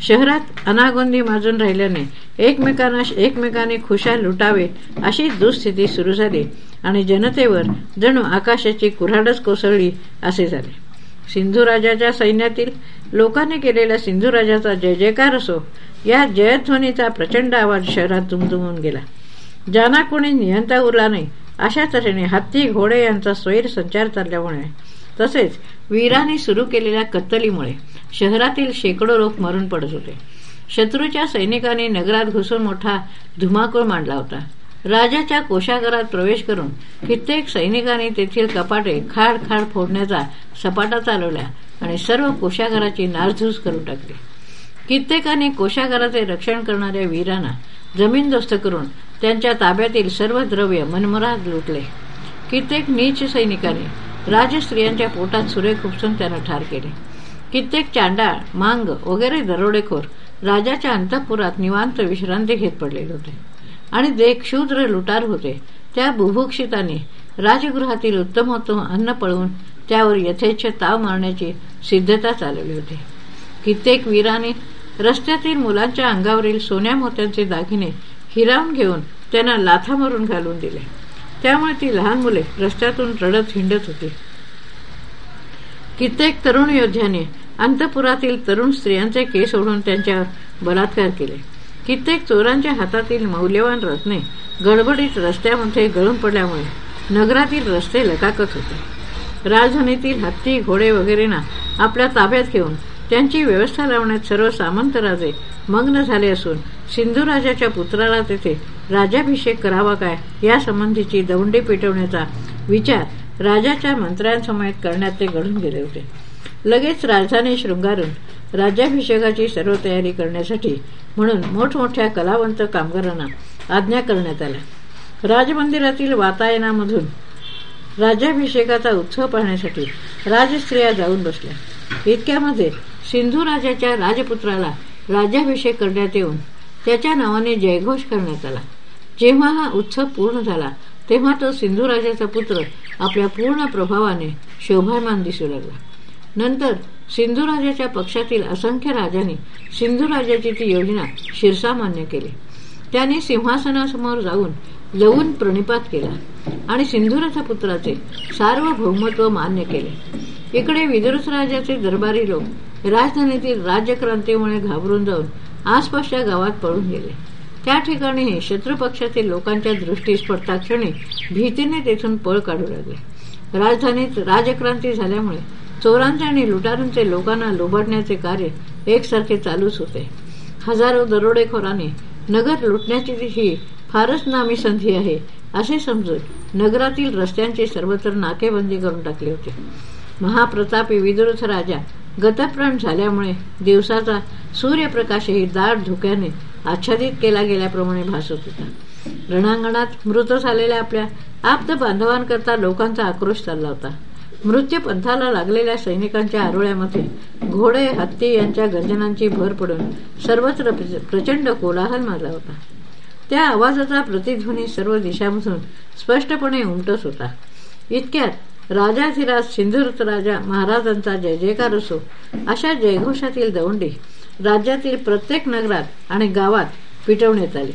शहरात अनागोंदी माजून राहिल्याने एकमेकांना एकमेकाने खुशाल लुटावे अशी दुस्थिती सुरू झाली आणि जनतेवर जणू आकाशाची कुऱ्हाडच कोसळली असे झाले. सिंधू राजाच्या सैन्यातील लोकांनी केलेल्या सिंधू राजाचा जय जयकार असो या जयध्वनीचा प्रचंड आवाज शहरात दुमदुमून गेला. ज्यांना कोणी नियंता उरला नाही अशा तऱ्हेने हत्ती घोडे यांचा स्वैर संचार चालल्यामुळे तसेच वीराने सुरू केलेल्या कत्तलीमुळे शहरातील शेकडो लोक मरून पडत होते. शत्रूच्या सैनिकांनी नगरात घुसून मोठा धुमाकूळ मांडला होता. राजाच्या कोशागरात प्रवेश करून कित्येक सैनिकांनी तेथील कपाटे खाड खाड फोडण्याचा सपाटा चालवल्या आणि सर्व कोशागराची नासधूस करून टाकली. कित्येकाने कोशागराचे रक्षण करणाऱ्या वीरांना जमीनदोस्त करून त्यांच्या ताब्यातील सर्व द्रव्य मनमरात लुटले. कित्येक नीच सैनिकांनी राजस्त्रियांच्या पोटात सुरे खुपसून त्यांना ठार केले. कित्येक चांडाळ मांग वगैरे दरोडेखोर राजाच्या अंतपुरात निवांत विश्रांती घेत पडलेले होते. आणि जे क्षुद्र लुटार होते. त्या बुभुक्षिताने राजगृहातील उत्तमोत्तम अन्न पळवून त्यावर यथेच्छ ताव मारण्याची सिद्धता चालवली होती. कित्येक वीराने रस्त्यातील मुलांच्या अंगावरील सोन्या मोत्यांचे दागिने हिरावून घेऊन त्यांना लाथा मारून घालून दिले. त्यामुळे ती लहान मुले रस्त्यातून रडत हिंडत होती. कित्येक तरुण योद्ध्याने अंतपुरातील तरुण स्त्रियांचे केस ओढून त्यांच्यावर बलात्कार केले. कित्येक चोरांच्या हातातील मौल्यवान रत्ने गडबडीत रस्त्यामध्ये गळून पडल्यामुळे नगरातील रस्ते लकाकत होते. राजधानीतील हत्ती घोडे वगैरेंना आपल्या ताब्यात घेऊन त्यांची व्यवस्था लावण्यात सर्व सामंत राजे मग्न झाले असून सिंधू राजाच्या पुत्राला तेथे राजाभिषेक करावा काय यासंबंधीची दौंडी पेटवण्याचा विचार राजाच्या मंत्र्यांसमयेत करण्यात ते घडून गेले होते. लगेच राजधानी शृंगारून राज्याभिषेकाची सर्व तयारी करण्यासाठी म्हणून मोठमोठ्या कलावंत कामगारांना आज्ञा करण्यात आल्या. राजमंदिरातील वातायनामधून राज्याभिषेकाचा उत्सव पाहण्यासाठी राजस्त्रिया जाऊन बसल्या. इतक्यामध्ये सिंधू राजाच्या राजपुत्राला राज्याभिषेक करण्यात येऊन त्याच्या नावाने जयघोष करण्यात आला. जेव्हा हा उत्सव पूर्ण झाला तेव्हा तो सिंधू राजाचा पुत्र आपल्या पूर्ण प्रभावाने शोभायमान दिसू लागला. नंतर सिंधू राजाच्या पक्षातील असंख्य राजांनी सिंधू राजाची ती योजना शिरसामान्य केली. त्याने सिंहासनासमोर जाऊन लवून प्रणिपात केला आणि सिंधुराच्या पुत्राचे सार्वभौमत्व मान्य केले. इकडे विदुरस राजाचे दरबारी लोक राजधानीतील राज्यक्रांतीमुळे घाबरून जाऊन आसपासच्या गावात पळून गेले. त्या ठिकाणीही शत्रुपक्षातील लोकांच्या दृष्टीस पडता क्षणी भीतीने तेथून पळ काढू लागले. राजधानीत राजक्रांती झाल्यामुळे चोरांचे आणि लुटारांचे लोकांना लुबाडण्याचे कार्य एकसारखे चालूच होते. हजारो दरोडेखोरांनी नगर लुटण्याची ही फारच नामी संधी आहे असे समजून नगरातील रस्त्यांची सर्वत्र नाकेबंदी करून टाकली होती. महाप्रतापी विदुरथ राजा गतप्राण झाल्यामुळे दिवसाचा सूर्यप्रकाशही दाट धुक्याने आच्छादित केला गेल्याप्रमाणे भासत होता. रणांगणात मृत झालेल्या आपल्या आप्त बांधवांकरता लोकांचा आक्रोश चालला होता. मृत्यूपंथाला लागलेल्या सैनिकांच्या आरोळ्यामध्ये घोडे हत्ती यांच्या गर्जनांची भर पडून सर्वत्र प्रचंड कोलाहल मारला होता. त्या आवाजाचा प्रतिध्वनी सर्व दिशामधून स्पष्टपणे उमटत होता. इतक्यात राजाधिराज सिंधुरथ राजा महाराजांचा जय जयकार असो अशा जयघोषातील दौंडी राज्यातील प्रत्येक नगरात आणि गावात पिटवण्यात आली.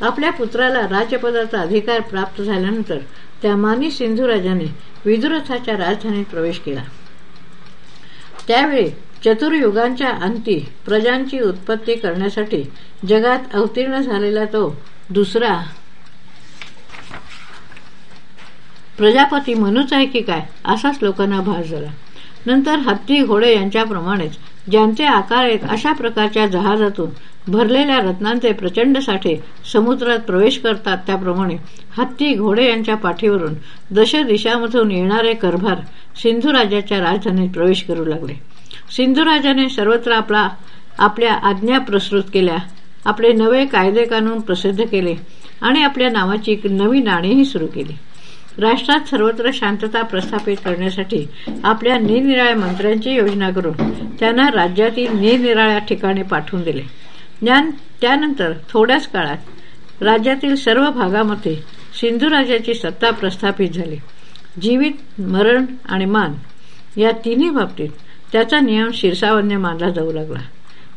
आपल्या पुत्राला राजपदाचा अधिकार प्राप्त झाल्यानंतर त्या मानी सिंधू राजाने विदुरथाच्या राजधानीत प्रवेश केला. त्यावेळी चतुर्युगांच्या अंती प्रजांची उत्पत्ती करण्यासाठी जगात अवतीर्ण झालेला तो दुसरा प्रजापती मनूच आहे की काय असाच लोकांना भास झाला. नंतर हत्ती घोडे यांच्याप्रमाणेच ज्यांचे आकार एक अशा प्रकारच्या जहाजातून भरलेल्या रत्नांचे प्रचंड साठे समुद्रात प्रवेश करतात. त्याप्रमाणे हत्ती घोडे यांच्या पाठीवरून दश दिशामधून येणारे करभार सिंधू राजाच्या राजधानीत प्रवेश करू लागले. सिंधू राजाने सर्वत्र आपला आपल्या आज्ञा प्रसृत केल्या. आपले नवे कायदे कानून प्रसिद्ध केले आणि आपल्या नावाची नवी नाणेही सुरू केली. राष्ट्रात सर्वत्र शांतता प्रस्थापित करण्यासाठी आपल्या निरनिराळ्या मंत्र्यांची योजना करून त्यांना राज्यातील निरनिराळ्या ठिकाणी पाठवून दिले. ज्ञान त्यानंतर थोड्याच काळात राज्यातील सर्व भागामध्ये सिंधू राजाची सत्ता प्रस्थापित झाली. जीवित मरण आणि मान या तिन्ही बाबतीत त्याचा नियम शिरसावन्य मानला जाऊ लागला.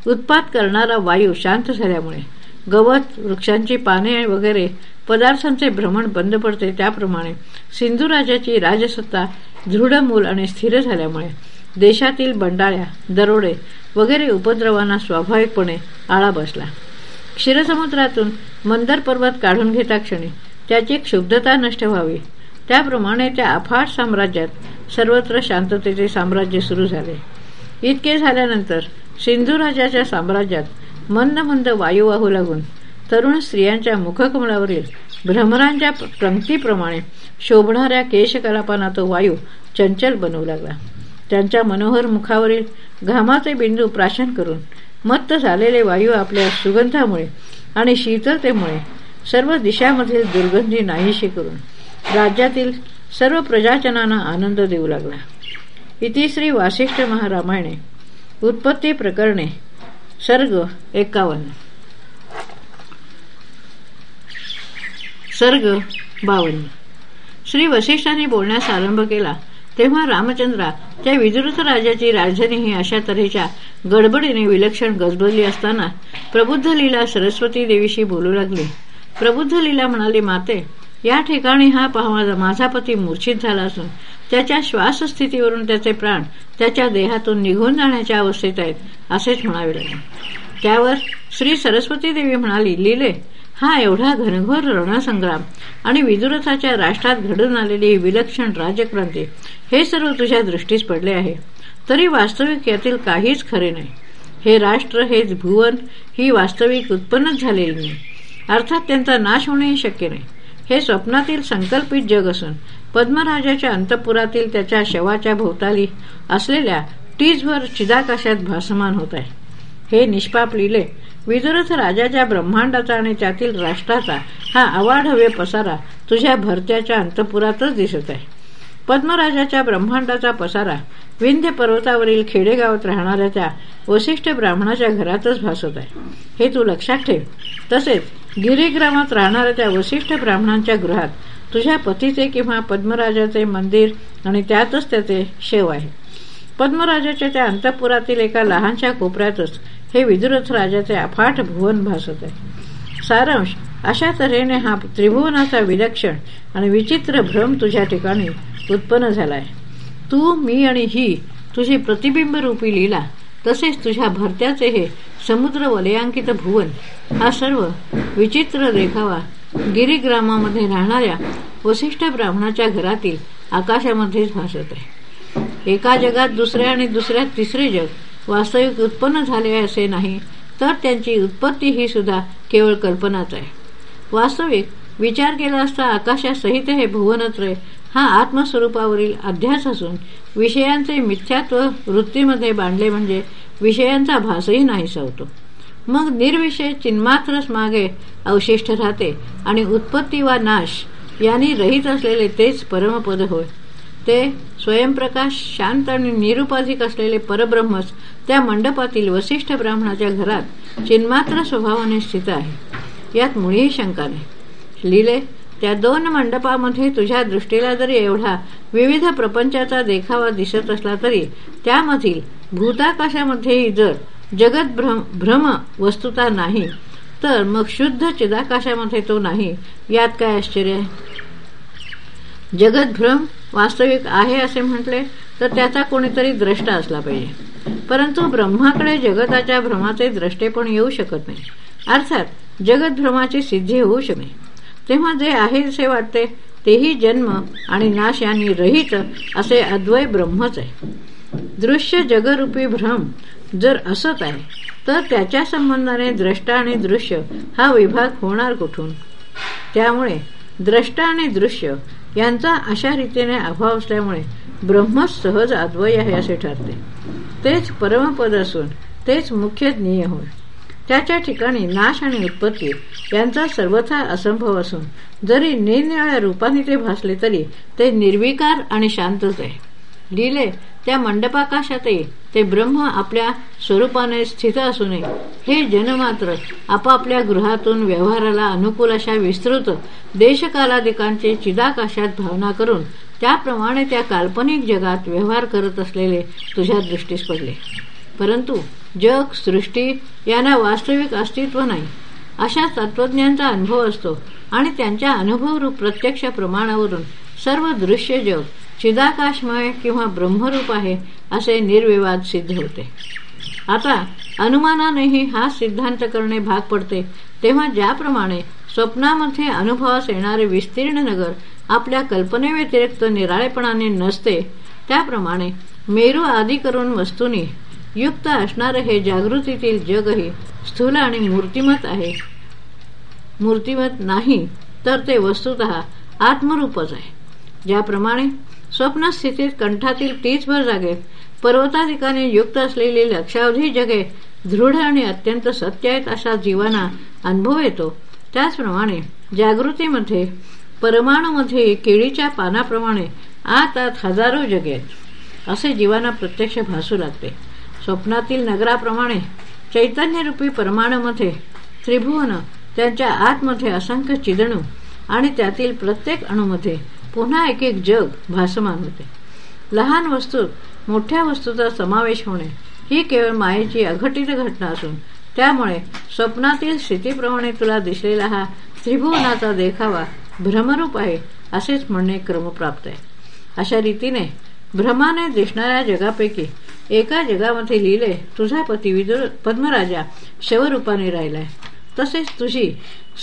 उत्पात करणारा वायू शांत झाल्यामुळे गवत वृक्षांची पाने वगैरे पदार्थांचे भ्रमण बंद पडते त्याप्रमाणे सिंधू राजाची राजसत्ता दृढमूल आणि स्थिर झाल्यामुळे देशातील बंडाळ्या दरोडे वगैरे उपद्रवांना स्वाभाविकपणे आळा बसला. क्षीरसमुद्रातून मंदर पर्वत काढून घेता क्षणी त्याची क्षुब्धता नष्ट व्हावी. त्याप्रमाणे त्या अफाट साम्राज्यात सर्वत्र शांततेचे साम्राज्य सुरू झाले. इतके झाल्यानंतर सिंधू राजाच्या साम्राज्यात मंद मंद वायू वाहू लागून तरुण स्त्रियांच्या मुखकमळावरील भ्रमरांच्या पंक्तीप्रमाणे शोभणाऱ्या केशकलापांना तो वायू चंचल बनवू लागला. त्यांच्या मनोहर मुखावरील घामाचे बिंदू प्राशन करून मत्त झालेले वायू आपल्या सुगंधामुळे आणि शीतलतेमुळे सर्व दिशामधील दुर्गंधी नाहीशी करून राज्यातील सर्व प्रजाजनांना आनंद देऊ लागला. इतिश्री वासिष्ठ महारामायणे. उत्पत्ती प्रकरणे सर्ग एकावन्न. सर्ग बावन्न. श्री वसिष्ठांनी बोलण्यास आरंभ केला. तेव्हा रामचंद्रा त्या विदुरथ राजाची राजधानी ही अशा तऱ्हेच्या गडबडीने विलक्षण गजबजली असताना प्रबुद्ध लीला सरस्वती देवीशी बोलू लागले. प्रबुद्ध लीला म्हणाली माते या ठिकाणी हा पहा माझा पती मूर्छित झाला असून त्याच्या श्वासस्थितीवरून त्याचे प्राण त्याच्या देहातून निघून जाण्याच्या अवस्थेत आहेत असेच म्हणावे लागले. त्यावर श्री सरस्वती देवी म्हणाली लिले हा एवढा घनघोर रणसंग्राम आणि विदुरथाच्या राष्ट्रात घडून आलेली विलक्षण राजक्रांती हे सर्व तुझ्या दृष्टीस पडले आहे. तरी वास्तविक यातील काहीच खरे नाही. हे राष्ट्र हेच भुवन ही वास्तविक उत्पन्नच झालेली नाही. अर्थात त्यांचा नाश होणेही शक्य नाही. हे स्वप्नातील संकल्पित जग असून पद्मराजाच्या अंतपुरातील त्याच्या शवाच्या भोवताली असलेल्या टीजवर चिदाकाशात भासमान होत आहे. हे निष्पाप लिहिले विदुरथ राजाच्या ब्रह्मांडाचा आणि त्यातील राष्ट्राचा हा अवाढव्य पसारा तुझ्या भरत्याच्या अंतपुरातच दिसत आहे. पद्मराजाच्या ब्रह्मांडाचा पसारा विंध्य पर्वतावरील खेडेगावात राहणाऱ्या त्या वशिष्ठ ब्राह्मणाच्या घरातच भासत आहे. हे तू लक्षात ठेव. तसेच गिरीग्रामात राहणाऱ्या त्या वशिष्ठ ब्राह्मणांच्या गृहात तुझ्या पतीचे किंवा पद्मराजाचे मंदिर आणि त्यातच त्याचे शेव आहे. पद्मराजाच्या त्या अंतपुरातील एका लहानशा कोपऱ्यातच हे विदुरथ राजाचे अफाट भुवन भासत आहे. सारांश अशा तऱ्हेने हा त्रिभुवनाचा विलक्षण आणि विचित्र भ्रम तुझ्या ठिकाणी उत्पन्न झालाय. तू मी आणि ही तुझी प्रतिबिंब रूपी लिला तसेच तुझ्या भरत्याचे हे समुद्र वलयांकित भुवन हा सर्व विचित्र देखावा गिरीग्रामामध्ये राहणाऱ्या वसिष्ठ ब्राह्मणाच्या घरातील आकाशामध्येच भासत आहे. एका जगात दुसऱ्या आणि दुसऱ्यात तिसरे जग वास्तविक उत्पन्न झाले असे नाही तर त्यांची उत्पत्ती ही सुद्धा केवळ कल्पनाच आहे. वास्तविक विचार केला असता आकाशासहित हे भुवनत्रय हा आत्मस्वरूपावरील अध्यास असून विषयांचे मिथ्यात्व वृत्तीमध्ये बांधले म्हणजे विषयांचा भासही नाही सवतो मग निर्विषय चिन्मात्रच मागे अवशिष्ट राहते आणि उत्पत्ती वा नाश यांनी रहित असलेले तेच परमपद होय. ते स्वयंप्रकाश शांत आणि निरुपाधिक असलेले परब्रह्मच त्या मंडपातील वसिष्ठ ब्राह्मणाच्या घरात चिन्मात्र स्वभावाने स्थित आहे. यात मुळीही शंका नाही. लिले त्या दोन मंडपामध्ये तुझ्या दृष्टीला जरी एवढा विविध प्रपंचाचा देखावा दिसत असला तरी त्यामधील भूताकाशामध्येही जर जगत भ्रम भ्रम वस्तुता नाही तर मग शुद्ध चिदाकाशामध्ये तो नाही. यात काय आश्चर्य आहे? जगत भ्रम वास्तविक आहे असे म्हटले तर त्याचा कोणीतरी द्रष्टा असला पाहिजे. परंतु ब्रह्माकडे जगताच्या भ्रमाचे द्रष्टेपण येऊ शकत नाही. अर्थात जगत भ्रमाची सिद्धी होऊ शकते तेव्हा जे आहे असे वाटते तेही जन्म आणि नाश यांनी रहित असे अद्वय ब्रह्मच आहे. दृश्य जगरूपी भ्रम जर असत आहे तर त्याच्या संबंधाने द्रष्टा आणि दृश्य हा विभाग होणार कुठून? त्यामुळे द्रष्टा आणि दृश्य यांचा अशा रीतीने अभाव असल्यामुळे ब्रह्मच सहज अद्वय आहे असे ठरते. तेच परमपद असून तेच मुख्य ज्ञेय होय. त्याच्या ठिकाणी नाश आणि उत्पत्ती यांचा सर्वथा असंभव असून जरी निरनिळ्या रूपाने ते भासले तरी ते निर्विकार आणि शांतच आहे. लिहिले. त्या मंडपाकाशातही ते ब्रह्म आपल्या स्वरूपाने स्थित असू नये हे जन मात्र आपापल्या गृहातून व्यवहाराला अनुकूल अशा विस्तृत देशकालादिकांचे चिदाकाशात भावना करून त्याप्रमाणे त्या काल्पनिक जगात व्यवहार करत असलेले तुझ्या दृष्टीस पडले. परंतु जग सृष्टी यांना वास्तविक अस्तित्व नाही. अशा तत्वज्ञांचा अनुभव असतो आणि त्यांच्या अनुभवरूप प्रत्यक्ष प्रमाणावरून सर्व दृश्य जग चिदाकाशमय किंवा ब्रह्मरूप आहे असे निर्विवाद सिद्ध होते. आता अनुमानानेही हा सिद्धांत करणे भाग पडते तेव्हा ज्याप्रमाणे स्वप्नामध्ये अनुभवास येणारे विस्तीर्ण नगर आपल्या कल्पनेव्यतिरिक्त निराळेपणाने नसते त्याप्रमाणे मेरू आदी करून वस्तूंनी युक्त असणारे हे जागृतीतील जगही स्थूल आणि मूर्तिमत आहे. मूर्तिमत नाही तर ते वस्तुत आत्मरूपच आहे. ज्याप्रमाणे स्वप्नस्थितीत कंठातील तीचभर जागे पर्वताधिकाने युक्त असलेली लक्षावधी जगे दृढ आणि अत्यंत सत्य आहेत अशा जीवाना अनुभव येतो. त्याचप्रमाणे जागृतीमध्ये परमाणूमध्ये केळीच्या पानाप्रमाणे आत आत हजारो जगे आहेत असे जीवाना प्रत्यक्ष भासू लागते. स्वप्नातील नगराप्रमाणे चैतन्यरूपी परमाणूमध्ये त्रिभुवन त्यांच्या आतमध्ये असंख्य चिदणू आणि त्यातील प्रत्येक अणूमध्ये पुन्हा एक एक जग भासमान होते. लहान वस्तूत मोठ्या वस्तूचा समावेश होणे ही केवळ मायेची अघटित घटना असून त्यामुळे स्वप्नातील स्थितीप्रमाणे तुला दिसलेला हा त्रिभुवनाचा देखावा भ्रमरूप आहे असेच म्हणणे क्रमप्राप्त आहे. अशा रीतीने भ्रमाने दिसणाऱ्या जगापैकी एका जगामध्ये लिहिले तुझा पती विदुर पद्मराजा शवरूपाने राहिलाय. तसेच तुझी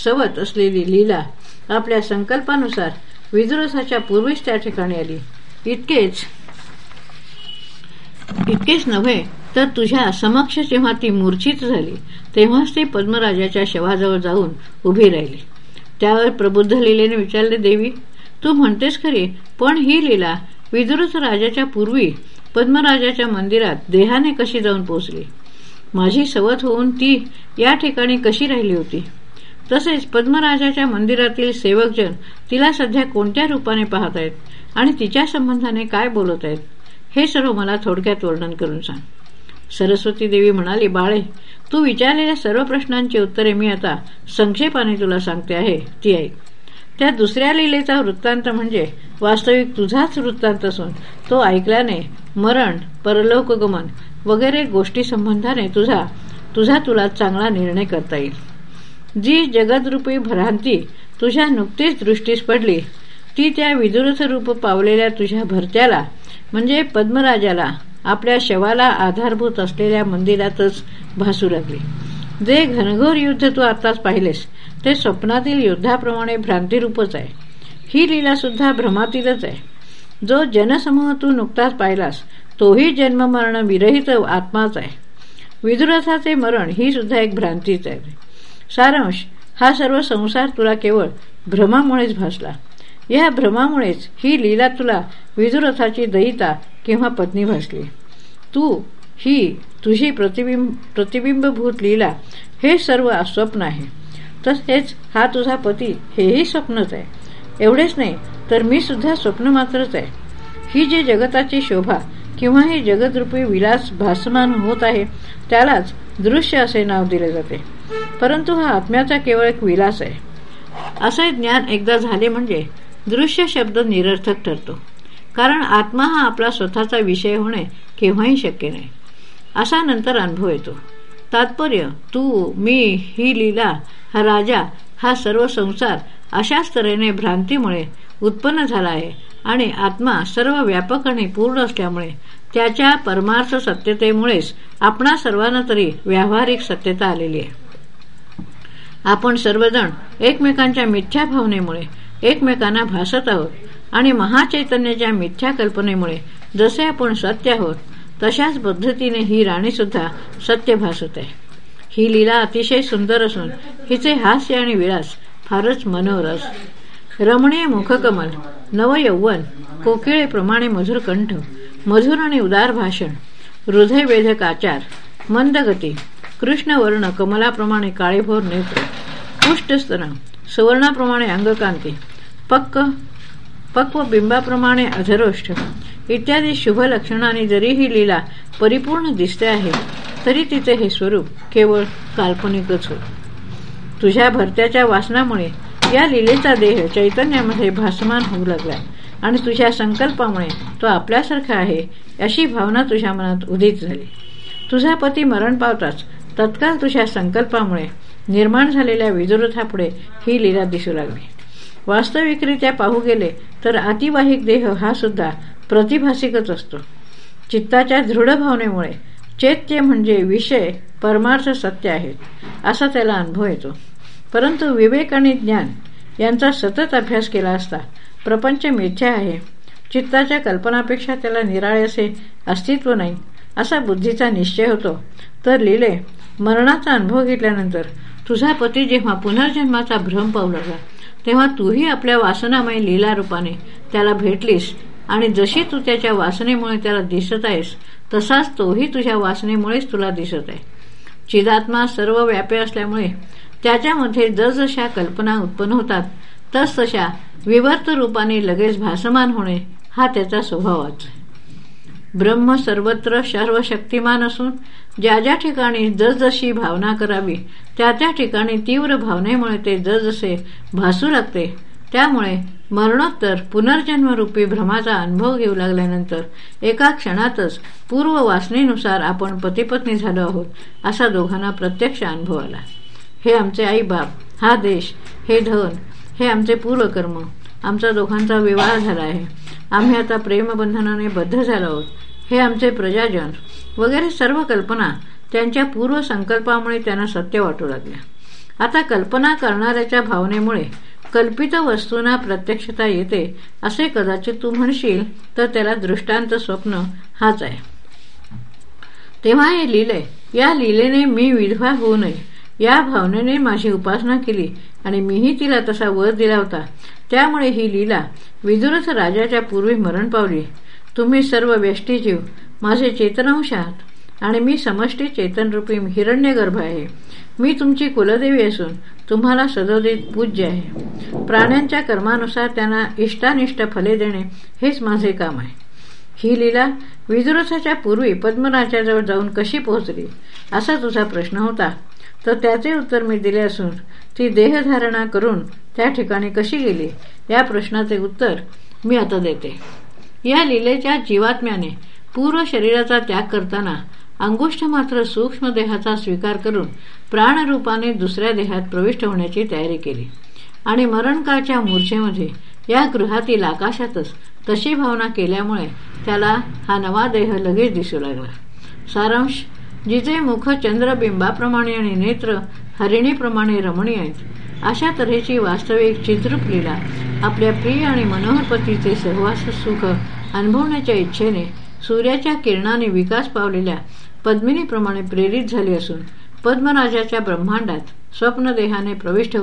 सवत असलेली लीला आपल्या संकल्पानुसार विद्रोसाच्या पूर्वीच त्या ठिकाणी आली. इतकेच इतकेच नव्हे तर तुझ्या समक्ष जेव्हा ती मूर्छित झाली तेव्हाच ती पद्मराजाच्या शवाजवळ जाऊन उभी राहिली. त्यावर प्रबुद्ध लिलेने विचारले देवी तू म्हणतेस खरी पण ही लीला विदुरथ राजाच्या पूर्वी पद्मराजाच्या मंदिरात देहाने कशी जाऊन पोहोचली? माझी सवत होऊन ती या ठिकाणी कशी राहिली होती? तसेच पद्मराजाच्या मंदिरातील सेवकजन तिला सध्या कोणत्या रूपाने पाहत आहेत आणि तिच्या संबंधाने काय बोलत आहेत हे सर्व मला थोडक्यात वर्णन करून सांग. सरस्वती देवी म्हणाली बाळे तू विचारलेल्या सर्व प्रश्नांची उत्तरे मी आता संक्षेपाने तुला सांगते आहे. ती ऐक. त्या दुसऱ्या लिलेचा वृत्तांत म्हणजे वास्तविक तुझाच वृत्तांत असून तो ऐकल्याने मरण परलोकगमन वगैरे गोष्टी संबंधाने तुझा तुझा तुला चांगला निर्णय करता येईल. जी जगदरूपी भ्रांती तुझ्या नुकतीच दृष्टीस पडली ती त्या विदुरथ रूप पावलेल्या तुझ्या भरत्याला म्हणजे पद्मराजाला आपल्या शवाला आधारभूत असलेल्या मंदिरातच भासू लागली जे घनघोर युद्ध तू आताच पाहिलेस ते स्वप्नातील युद्धाप्रमाणे भ्रांतिरूपच आहे. ही लीला सुद्धा भ्रमातीलच आहे. जो जनसमूह तू नुकताच पाहिलास तोही जन्ममरण विरहित आत्माच आहे. विदुरथाचे मरण ही सुद्धा एक भ्रांतीच आहे. सारांश हा सर्व संसार तुला केवळ भ्रमामुळेच भासला. या भ्रमामुळेच ही लीला तुला विदुरथाची दयिता किंवा पत्नी भासली. तू ही तुझी प्रतिबिंब प्रतिबिंबभूत लीला हे सर्व स्वप्न आहे. तसेच हा तुझा पती हेही स्वप्नच आहे. एवढेच नाही तर मी सुद्धा स्वप्न मात्रच आहे. ही जी जगताची शोभा किंवा ही जगदरूपी विलास भासमान होत आहे त्यालाच दृश्य असे नाव दिले जाते. परंतु हा आत्म्याचा केवळ एक विलास आहे. असे ज्ञान एकदा झाले म्हणजे दृश्य शब्द निरर्थक ठरतो. कारण आत्मा हा आपला स्वतःचा विषय होणे केव्हाही शक्य नाही. असा नंतर अनुभव येतो. तात्पर्य तू मी ही लीला हा राजा हा सर्व संसार अशाच तऱ्हेने भ्रांतीमुळे उत्पन्न झाला आहे आणि आत्मा सर्व व्यापक आणि पूर्ण असल्यामुळे त्याच्या परमार्थ सत्यतेमुळेच आपणा सर्वांना तरी व्यावहारिक सत्यता आलेली आहे. आपण सर्वजण एकमेकांच्या मिथ्या भावनेमुळे एकमेकांना भासत आहोत आणि महाचैतन्याच्या मिथ्या कल्पनेमुळे जसे आपण सत्य आहोत तशाच पद्धतीने ही राणी सुद्धा सत्य भासत. आहे ही लीला अतिशय सुंदर असून हिचे हास्य आणि विलास फारच मनोरस. रमणीय मुखकमल नवयौवन कोकिळेप्रमाणे मधुर कंठ मधुर आणि उदार भाषण हृदयवेधक आचार मंदगती कृष्णवर्ण कमलाप्रमाणे काळेभोर नेत्र पुष्टस्तन सुवर्णाप्रमाणे अंगकांती पक्क पक्व बिंबाप्रमाणे अधरोष्ठ इत्यादी शुभ लक्षणाने जरी ही लीला परिपूर्ण दिसते आहे तरी तिचे हे स्वरूप केवळ काल्पनिकच होय. तुझ्या भरत्याच्या वासनामुळे या लीलेचा देह चैतन्यामध्ये भासमान होऊ लागला आणि तुझ्या संकल्पामुळे तो आपल्यासारखा आहे अशी भावना तुझ्या मनात उदित झाली. तुझा पती मरण पावताच तत्काळ तुझ्या संकल्पामुळे निर्माण झालेल्या विदुरथापुढे ही लीला दिसू लागली. वास्तविकरित्या पाहू गेले तर अतिवाहिक देह हा सुद्धा प्रतिभासिकच असतो. चित्ताच्या दृढ भावनेमुळे चैत्य म्हणजे विषय परमार्थ सत्य आहेत असा त्याला अनुभव येतो. परंतु विवेक आणि ज्ञान यांचा सतत अभ्यास केला असता प्रपंच मिथ्या आहे. चित्ताच्या कल्पनापेक्षा त्याला निराळे असे अस्तित्व नाही असा बुद्धीचा निश्चय होतो. तर लिले मरणाचा अनुभव घेतल्यानंतर तुझा पती जेव्हा पुनर्जन्माचा भ्रम पाहू लागला तेव्हा तूही आपल्या वासनामय लीला रूपाने त्याला भेटलीस आणि जशी तू त्याच्या वासनेमुळे त्याला दिसत आहेस तसाच तोही तुझ्या वासनेमुळेच तुला दिसत आहे. चिदात्मा सर्व व्यापे असल्यामुळे त्याच्यामध्ये जसजशा कल्पना उत्पन्न होतात तसतशा विवर्त रूपाने लगेच भासमान होणे हा त्याचा स्वभावच. ब्रह्म सर्वत्र सर्व शक्तिमान असून ज्या ज्या ठिकाणी जसजशी भावना करावी त्या त्या ठिकाणी तीव्र भावनेमुळे ते जसजसे भासू लागते. त्यामुळे मरणोत्तर पुनर्जन्मरूपी भ्रमाचा अनुभव घेऊ लागल्यानंतर एका क्षणातच पूर्व वासनेनुसार आपण पतीपत्नी झालो आहोत असा दोघांना प्रत्यक्ष अनुभव आला. हे आमचे आई बाप हा देश हे धन हे आमचे पूर्वकर्म आमचा दोघांचा विवाह झाला आहे. आम्ही आता प्रेमबंधनाने बद्ध झालो आहोत. हे आमचे प्रजाजन वगैरे सर्व कल्पना त्यांच्या पूर्व संकल्पामुळे त्यांना सत्य वाटू लागल्या. आता कल्पना करणाऱ्याच्या भावनेमुळे कल्पित वस्तूंना प्रत्यक्षता येते असे कदाचित तू म्हणशील तर त्याला दृष्टांत स्वप्न हाच आहे. तेव्हा हे लिहिले या लिलेने मी विधवा होऊ नये. या भावनेने माझी उपासना केली आणि मीही तिला तसा वर दिला होता. त्यामुळे ही लीला विदुरथ राजाच्या पूर्वी मरण पावली. तुम्ही सर्व व्यष्टीजीव माझे चेतनांश आहात आणि मी समष्टी चेतनरूपी हिरण्यगर्भ आहे. मी तुमची कुलदेवी असून तुम्हाला सदोदित पूज्य आहे. प्राण्यांच्या कर्मानुसार त्यांना इष्टानिष्ट फले देणे हेच माझे काम आहे. ही लीला विदुरथाच्या पूर्वी पद्मराजाजवळ जाऊन कशी पोहोचली? असा तुझा प्रश्न होता. तर त्याचे उत्तर मी दिले असून ती देहधारणा करून त्या ठिकाणी कशी गेली या प्रश्नाचे उत्तर मी आता देते. या लिलेच्या जीवात्म्याने पूर्व शरीराचा त्याग करताना अंगुष्ठ मात्र सूक्ष्म देहाचा स्वीकार करून प्राणरूपाने दुसऱ्या देहात प्रविष्ट होण्याची तयारी केली. आणि मरणकाळच्या मूर्छेमध्ये या गृहातील आकाशातच तशी भावना केल्यामुळे त्याला हा नवा देह लगेच दिसू लागला. सारांश जिचे मुख चंद्रबिंबाप्रमाणे आणि नेत्र हरिणीप्रमाणे रमणीय आहेत. अशा तऱ्हेची वास्तविक चिद्रूप आपल्या प्रिय आणि मनोहर पतीचे सहवास सुख अनुभवण्याच्या इच्छेने सूर्याच्या किरणाने विकास पावलेल्या पद्मिनीप्रमाणे प्रेरित झाली असून पद्मराजाच्या ब्रह्मांडात स्वप्नदेहाने प्रविष्ट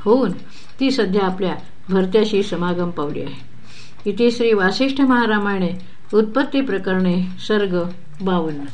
होऊन ती सध्या आपल्या भरत्याशी समागम पावली आहे. इथे श्री वासिष्ठ महारामायणे उत्पत्ती प्रकरणे सर्ग बावन्न.